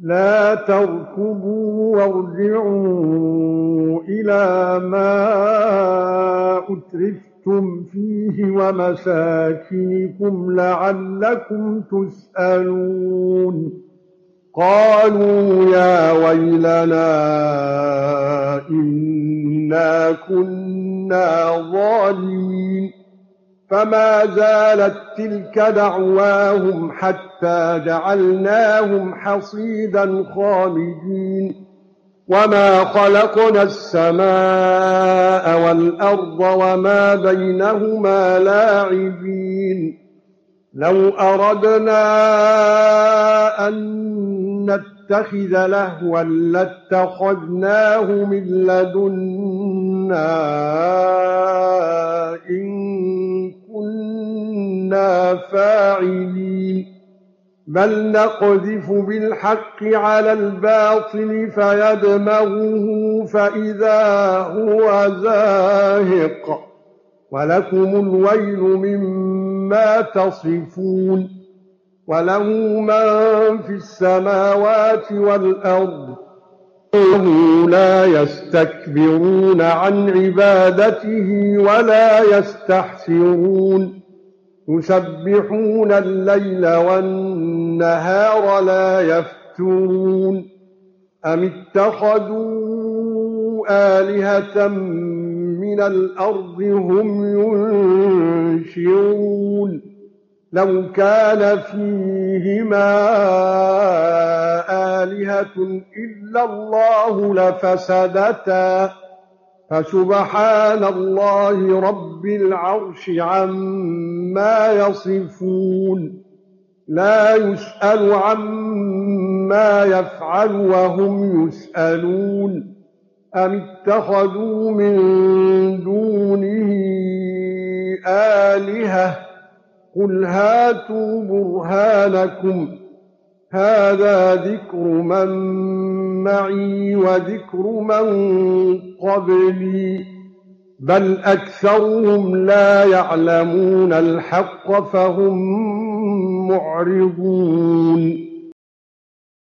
لَا تَرْكُضُوا وَارْجِعُوا إِلَى مَا أُتْرِفْتُمْ فِيهِ وَمَسَاكِنِكُمْ لَعَلَّكُمْ تُسْأَلُونَ. قَالُوا يَا وَيْلَنَا إِنَّا كُنَّا ظَالِمِينَ. فَمَا زَالَت تِلْكَ دَعْوَاهُمْ حَتَّى جَعَلْنَاهُمْ حَصِيدًا خَامِدِينَ. وَمَا خَلَقْنَا السَّمَاءَ وَالْأَرْضَ وَمَا بَيْنَهُمَا لَاعِبِينَ. لَوْ أَرَدْنَا أَن نَّتَّخِذَ لَهْوًا لَّاتَّخَذْنَاهُ مِن لَّدُنَّا فَاعِلِينَ. بَلْ نَقْذِفُ بِالْحَقِّ عَلَى الْبَاطِلِ فَيَدْمَغُهُ فَإِذَا هُوَ زَاهِقٌ. وَلَكُمُ الْوَيْلُ مِمَّا تَصِفُونَ. وَلَهُ مَن فِي السَّمَاوَاتِ وَالْأَرْضِ. لَا يَسْتَكْبِرُونَ عَن عِبَادَتِهِ وَلَا يَسْتَحْسِرُونَ. يُسَبِّحُونَ اللَّيْلَ وَالنَّهَارَ لَا يَفْتُرُونَ أَمِ اتَّخَذُوا آلِهَةً مِّنَ الْأَرْضِ هُمْ يُنشِرُونَ لَوْ كَانَ فِيهِمَا آلِهَةٌ إِلَّا اللَّهُ لَفَسَدَتَا فَسُبْحَانَ اللَّهِ رَبِّ الْعَرْشِ عَمَّا يَصِفُونَ لَا يُسْأَلُ عَمَّا يَفْعَلُ وَهُمْ يُسْأَلُونَ. أَمِ اتَّخَذُوا مِن دُونِهِ آلِهَةً؟ قُلْ هَاتُوا بُرْهَانَكُمْ. هَٰذَا ذِكْرُ مَن مَّعِي وَذِكْرُ مَن قَبْلِي بَلْ أَكْثَرُهُمْ لَا يَعْلَمُونَ الْحَقَّ فَهُم مُّعْرِضُونَ.